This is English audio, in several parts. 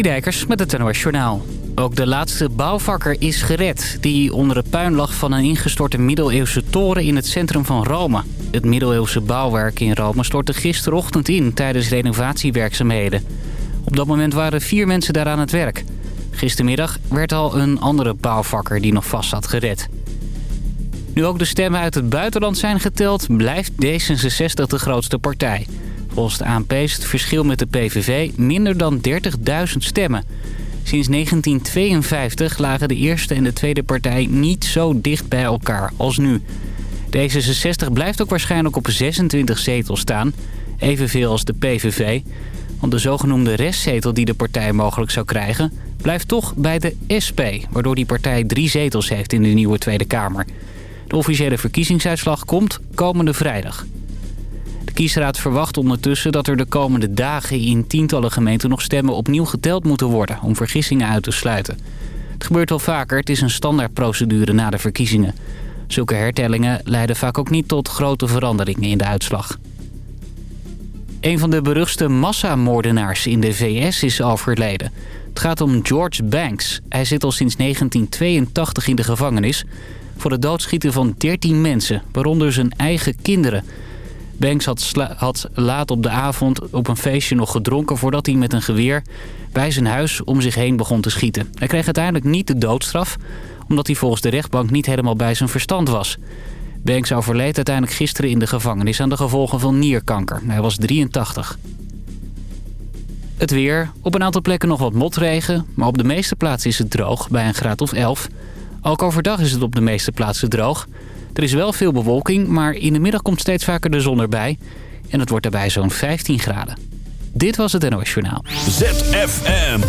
Dijkers met het NOS Journaal. Ook de laatste bouwvakker is gered... die onder het puin lag van een ingestorte middeleeuwse toren in het centrum van Rome. Het middeleeuwse bouwwerk in Rome stortte gisterochtend in... tijdens renovatiewerkzaamheden. Op dat moment waren vier mensen daar aan het werk. Gistermiddag werd al een andere bouwvakker die nog vast zat gered. Nu ook de stemmen uit het buitenland zijn geteld... blijft D66 de grootste partij... De ANP het verschil met de PVV minder dan 30.000 stemmen. Sinds 1952 lagen de eerste en de tweede partij niet zo dicht bij elkaar als nu. D66 blijft ook waarschijnlijk op 26 zetels staan, evenveel als de PVV. Want de zogenoemde restzetel die de partij mogelijk zou krijgen... blijft toch bij de SP, waardoor die partij drie zetels heeft in de nieuwe Tweede Kamer. De officiële verkiezingsuitslag komt komende vrijdag. De kiesraad verwacht ondertussen dat er de komende dagen in tientallen gemeenten nog stemmen opnieuw geteld moeten worden om vergissingen uit te sluiten. Het gebeurt wel vaker, het is een standaardprocedure na de verkiezingen. Zulke hertellingen leiden vaak ook niet tot grote veranderingen in de uitslag. Een van de beruchtste massamoordenaars in de VS is overleden. Het gaat om George Banks. Hij zit al sinds 1982 in de gevangenis... voor het doodschieten van 13 mensen, waaronder zijn eigen kinderen... Banks had, laat op de avond op een feestje nog gedronken... voordat hij met een geweer bij zijn huis om zich heen begon te schieten. Hij kreeg uiteindelijk niet de doodstraf... omdat hij volgens de rechtbank niet helemaal bij zijn verstand was. Banks overleed uiteindelijk gisteren in de gevangenis... aan de gevolgen van nierkanker. Hij was 83. Het weer. Op een aantal plekken nog wat motregen... maar op de meeste plaatsen is het droog, bij een graad of 11. Ook overdag is het op de meeste plaatsen droog... Er is wel veel bewolking, maar in de middag komt steeds vaker de zon erbij. En het wordt daarbij zo'n 15 graden. Dit was het NOS Journaal. ZFM.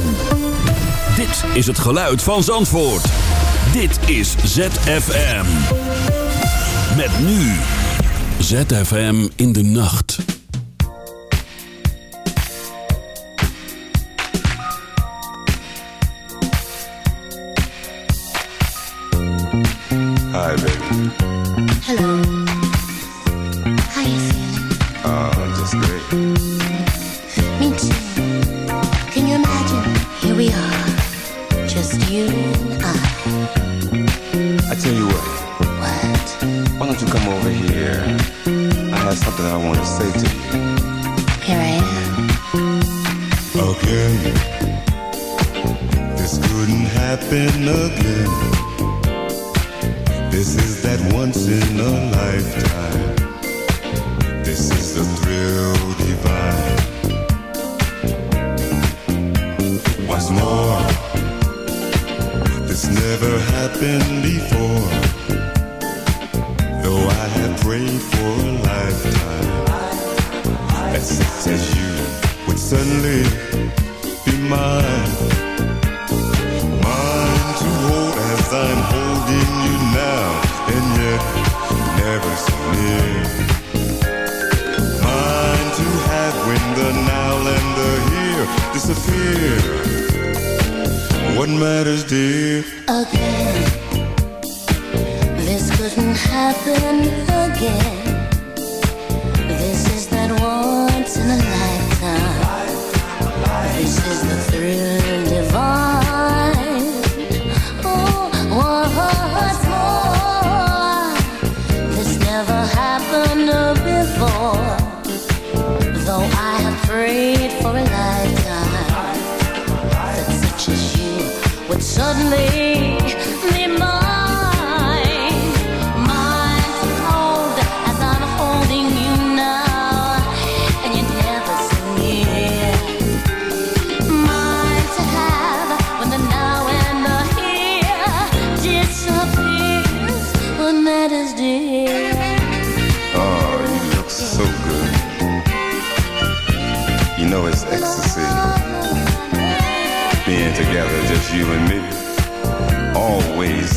Dit is het geluid van Zandvoort. Dit is ZFM. Met nu. ZFM in de nacht. Hi, baby. Hello.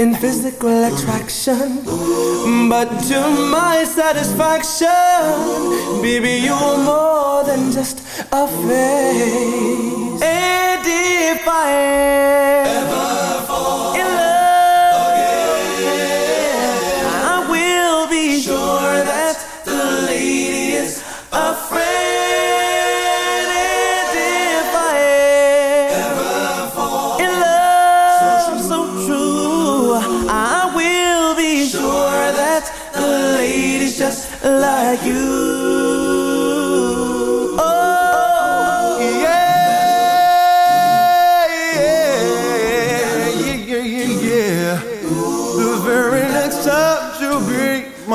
in physical attraction. But to my satisfaction, baby, you are more than just a face. If I ever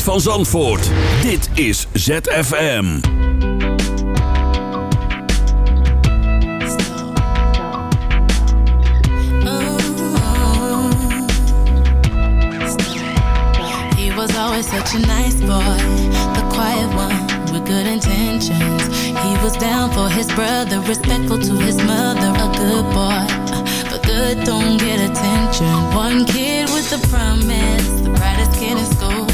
Geluid van Zandvoort. Dit is ZFM. He was always such a nice boy, the quiet one with good intentions. He was down for his brother, respectful to his mother, a good boy. But good don't get attention. One kid with a promise, the brightest kid in school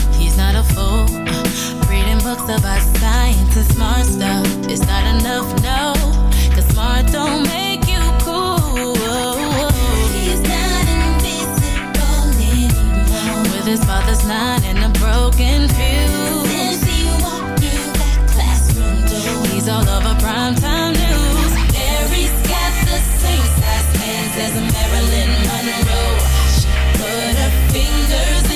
books about science and smart stuff. It's not enough, no. Cause smart don't make you cool. He's not invisible anymore. With his father's nine and a broken fuse. Since he walked through that classroom door. He's all over primetime news. Mary's got the same size hands as Marilyn Monroe. She put her fingers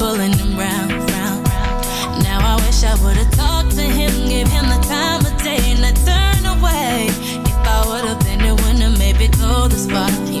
pulling him round, round. Now I wish I would've talked to him, give him the time of day, and I turned away. If I would've been the one to maybe go the spot, he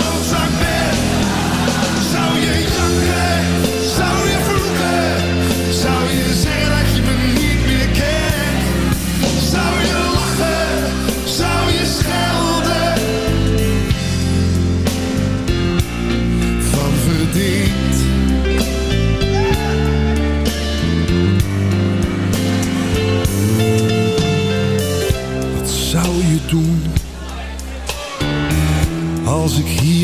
mãos agora.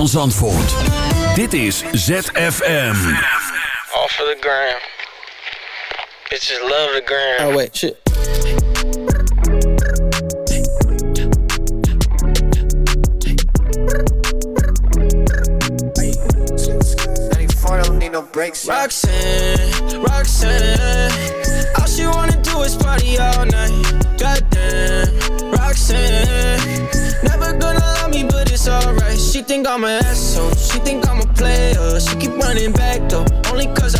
van Zandvoort. Dit is ZFM. Off of the gram. Bitches love the gram. Oh wait, shit. No breaks, Roxanne, Roxanne All she wanna do is party coming back though, only cause I